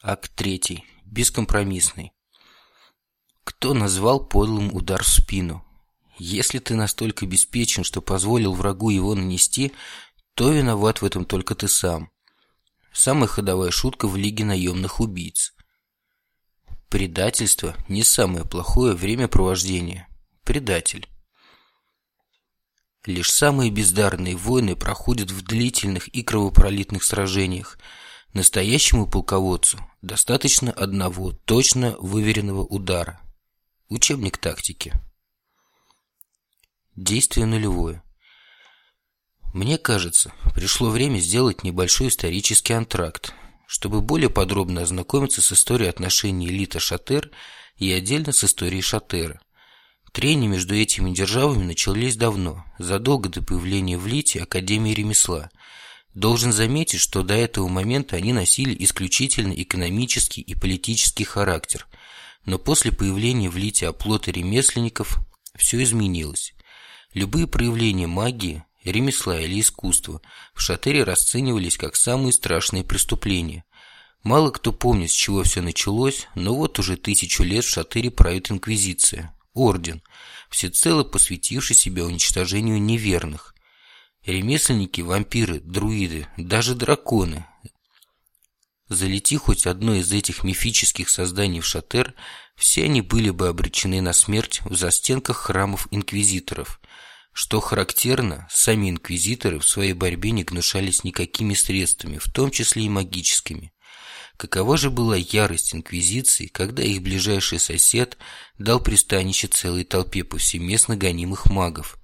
Акт третий. Бескомпромиссный. Кто назвал подлым удар в спину? Если ты настолько беспечен, что позволил врагу его нанести, то виноват в этом только ты сам. Самая ходовая шутка в Лиге наемных убийц. Предательство – не самое плохое времяпровождение. Предатель. Лишь самые бездарные войны проходят в длительных и кровопролитных сражениях. Настоящему полководцу достаточно одного точно выверенного удара. Учебник тактики. Действие нулевое. Мне кажется, пришло время сделать небольшой исторический антракт, чтобы более подробно ознакомиться с историей отношений Лита-Шатер и отдельно с историей Шатера. Трения между этими державами начались давно, задолго до появления в Лите Академии ремесла. Должен заметить, что до этого момента они носили исключительно экономический и политический характер. Но после появления в Лите оплота ремесленников все изменилось. Любые проявления магии, ремесла или искусства в Шатере расценивались как самые страшные преступления. Мало кто помнит, с чего все началось, но вот уже тысячу лет в Шатере правит Инквизиция, орден, всецело посвятивший себя уничтожению неверных. Ремесленники, вампиры, друиды, даже драконы. Залети хоть одно из этих мифических созданий в Шатер, все они были бы обречены на смерть в застенках храмов инквизиторов. Что характерно, сами инквизиторы в своей борьбе не гнушались никакими средствами, в том числе и магическими. Какова же была ярость инквизиции, когда их ближайший сосед дал пристанище целой толпе повсеместно гонимых магов?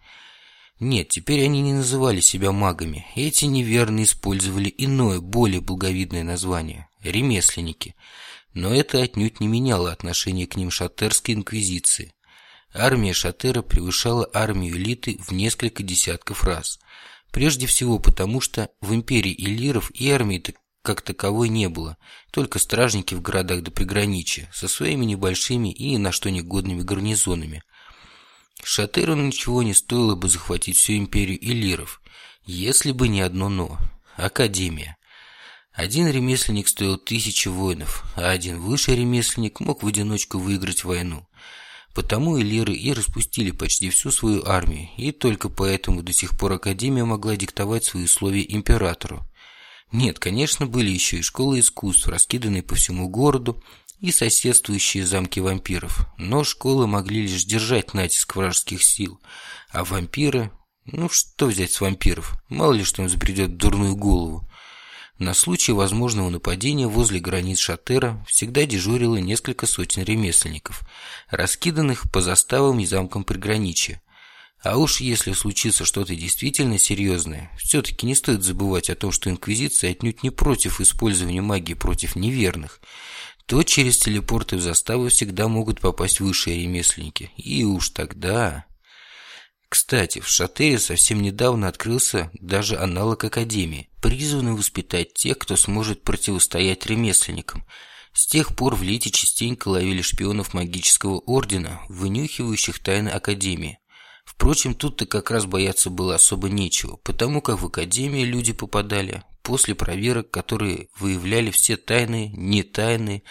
Нет, теперь они не называли себя магами. Эти неверные использовали иное, более благовидное название – ремесленники. Но это отнюдь не меняло отношение к ним шатерской инквизиции. Армия Шатера превышала армию элиты в несколько десятков раз. Прежде всего потому, что в империи Иллиров и армии как таковой не было, только стражники в городах до приграничья, со своими небольшими и на что негодными гарнизонами. Шатеру ничего не стоило бы захватить всю империю Иллиров, если бы не одно «но» – Академия. Один ремесленник стоил тысячи воинов, а один высший ремесленник мог в одиночку выиграть войну. Потому Элиры и распустили почти всю свою армию, и только поэтому до сих пор Академия могла диктовать свои условия императору. Нет, конечно, были еще и школы искусств, раскиданные по всему городу, и соседствующие замки вампиров. Но школы могли лишь держать натиск вражеских сил, а вампиры... Ну, что взять с вампиров? Мало ли, что им забредет в дурную голову. На случай возможного нападения возле границ Шатера всегда дежурило несколько сотен ремесленников, раскиданных по заставам и замкам приграничья. А уж если случится что-то действительно серьезное, все-таки не стоит забывать о том, что Инквизиция отнюдь не против использования магии против неверных, то через телепорты в заставы всегда могут попасть высшие ремесленники. И уж тогда... Кстати, в Шатере совсем недавно открылся даже аналог Академии, призванный воспитать тех, кто сможет противостоять ремесленникам. С тех пор в Лите частенько ловили шпионов магического ордена, вынюхивающих тайны Академии. Впрочем, тут-то как раз бояться было особо нечего, потому как в Академию люди попадали после проверок, которые выявляли все тайные, не тайные,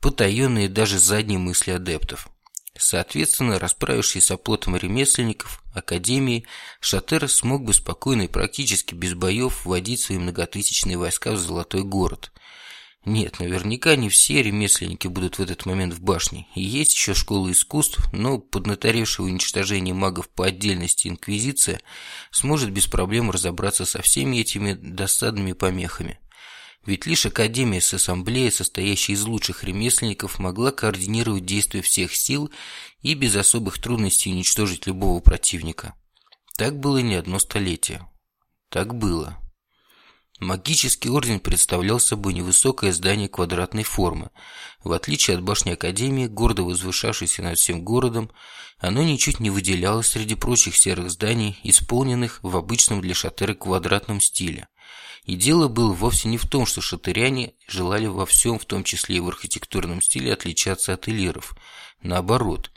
потаенные даже задние мысли адептов. Соответственно, расправившись с оплотом ремесленников Академии, Шатер смог бы спокойно и практически без боев вводить свои многотысячные войска в Золотой город – нет, наверняка не все ремесленники будут в этот момент в башне. И есть еще школа искусств, но поднаторевшее уничтожение магов по отдельности Инквизиция сможет без проблем разобраться со всеми этими досадными помехами. Ведь лишь Академия с ассамблеей, состоящей из лучших ремесленников, могла координировать действия всех сил и без особых трудностей уничтожить любого противника. Так было не одно столетие. Так было. Магический орден представлял собой невысокое здание квадратной формы. В отличие от башни Академии, гордо возвышавшейся над всем городом, оно ничуть не выделялось среди прочих серых зданий, исполненных в обычном для шатеры квадратном стиле. И дело было вовсе не в том, что шатыряне желали во всем, в том числе и в архитектурном стиле, отличаться от элиров. Наоборот,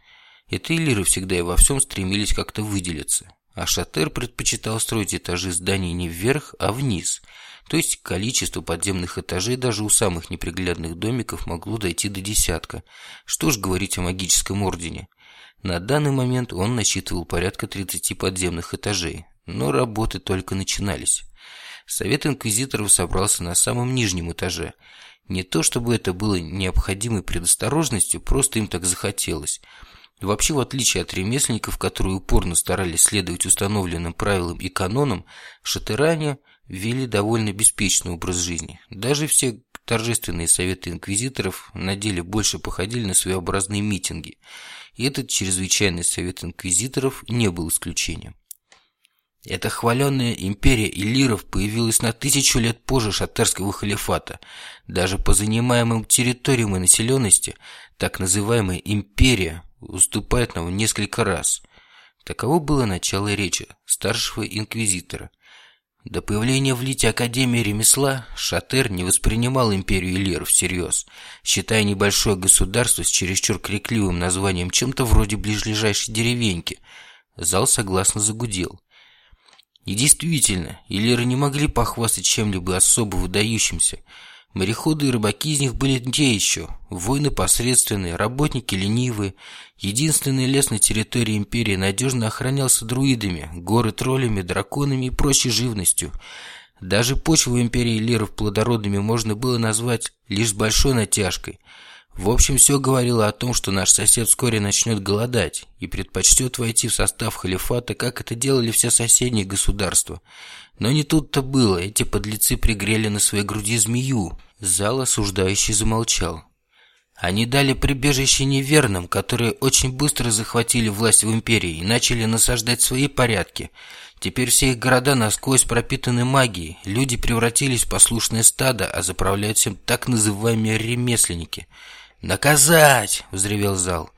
это элиры всегда и во всем стремились как-то выделиться. А Шатер предпочитал строить этажи зданий не вверх, а вниз – То есть количество подземных этажей даже у самых неприглядных домиков могло дойти до десятка. Что ж говорить о магическом ордене. На данный момент он насчитывал порядка 30 подземных этажей, но работы только начинались. Совет инквизиторов собрался на самом нижнем этаже. Не то чтобы это было необходимой предосторожностью, просто им так захотелось. Вообще, в отличие от ремесленников, которые упорно старались следовать установленным правилам и канонам, шатыране вели довольно беспечный образ жизни. Даже все торжественные советы инквизиторов на деле больше походили на своеобразные митинги. И этот чрезвычайный совет инквизиторов не был исключением. Эта хваленная империя Иллиров появилась на тысячу лет позже шатарского халифата. Даже по занимаемым территориям и населенности так называемая империя уступает нам несколько раз. Таково было начало речи старшего инквизитора. До появления в Лите Академии ремесла Шатер не воспринимал империю Иллиров всерьез, считая небольшое государство с чересчур крикливым названием чем-то вроде ближайшей деревеньки. Зал согласно загудел. И действительно, Иллиры не могли похвастать чем-либо особо выдающимся. Мореходы и рыбаки из них были те еще, воины посредственные, работники ленивые. Единственный лес на территории империи надежно охранялся друидами, горы троллями, драконами и прочей живностью. Даже почву империи Лиров плодородными можно было назвать лишь большой натяжкой – в общем, все говорило о том, что наш сосед вскоре начнет голодать и предпочтет войти в состав халифата, как это делали все соседние государства. Но не тут-то было, эти подлецы пригрели на своей груди змею. Зал осуждающий замолчал. Они дали прибежище неверным, которые очень быстро захватили власть в империи и начали насаждать свои порядки. Теперь все их города насквозь пропитаны магией, люди превратились в послушное стадо, а заправляют всем так называемые ремесленники – «Наказать!» – взревел зал.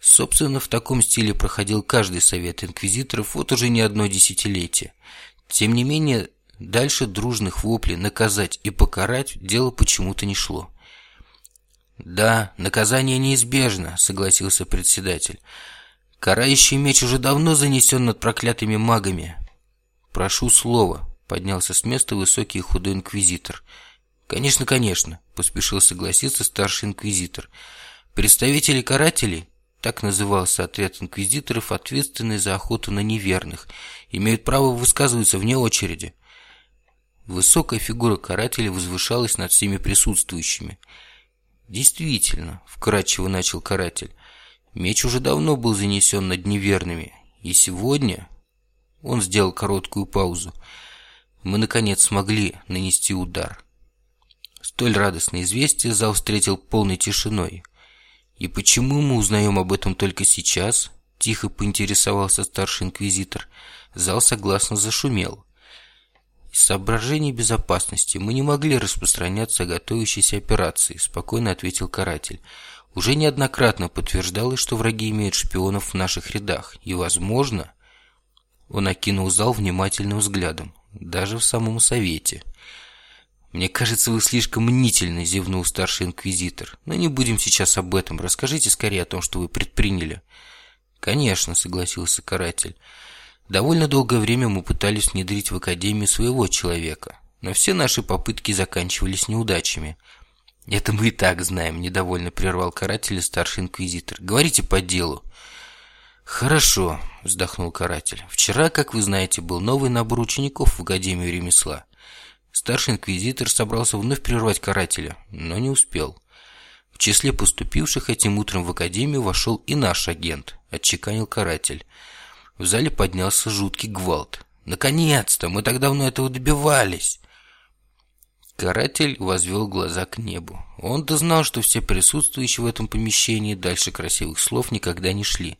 Собственно, в таком стиле проходил каждый совет инквизиторов вот уже не одно десятилетие. Тем не менее, дальше дружных воплей «наказать» и «покарать» дело почему-то не шло. «Да, наказание неизбежно», – согласился председатель. «Карающий меч уже давно занесен над проклятыми магами». «Прошу слова», – поднялся с места высокий и худой инквизитор – «Конечно, конечно», – поспешил согласиться старший инквизитор. «Представители карателей, так назывался отряд инквизиторов, ответственный за охоту на неверных, имеют право высказываться вне очереди». Высокая фигура карателя возвышалась над всеми присутствующими. «Действительно», – вкратчиво начал каратель, – «меч уже давно был занесен над неверными, и сегодня...» Он сделал короткую паузу. «Мы, наконец, смогли нанести удар». Столь радостное известие зал встретил полной тишиной. «И почему мы узнаем об этом только сейчас?» – тихо поинтересовался старший инквизитор. Зал согласно зашумел. «Из соображений безопасности мы не могли распространяться о готовящейся операции», – спокойно ответил каратель. «Уже неоднократно подтверждалось, что враги имеют шпионов в наших рядах, и, возможно...» Он окинул зал внимательным взглядом, даже в самом совете – «Мне кажется, вы слишком мнительны», – зевнул старший инквизитор. «Но не будем сейчас об этом. Расскажите скорее о том, что вы предприняли». «Конечно», – согласился каратель. «Довольно долгое время мы пытались внедрить в Академию своего человека, но все наши попытки заканчивались неудачами». «Это мы и так знаем», – недовольно прервал каратель и старший инквизитор. «Говорите по делу». «Хорошо», – вздохнул каратель. «Вчера, как вы знаете, был новый набор учеников в Академию ремесла. Старший инквизитор собрался вновь прервать карателя, но не успел. В числе поступивших этим утром в академию вошел и наш агент, отчеканил каратель. В зале поднялся жуткий гвалт. «Наконец-то! Мы так давно этого добивались!» Каратель возвел глаза к небу. Он-то знал, что все присутствующие в этом помещении дальше красивых слов никогда не шли.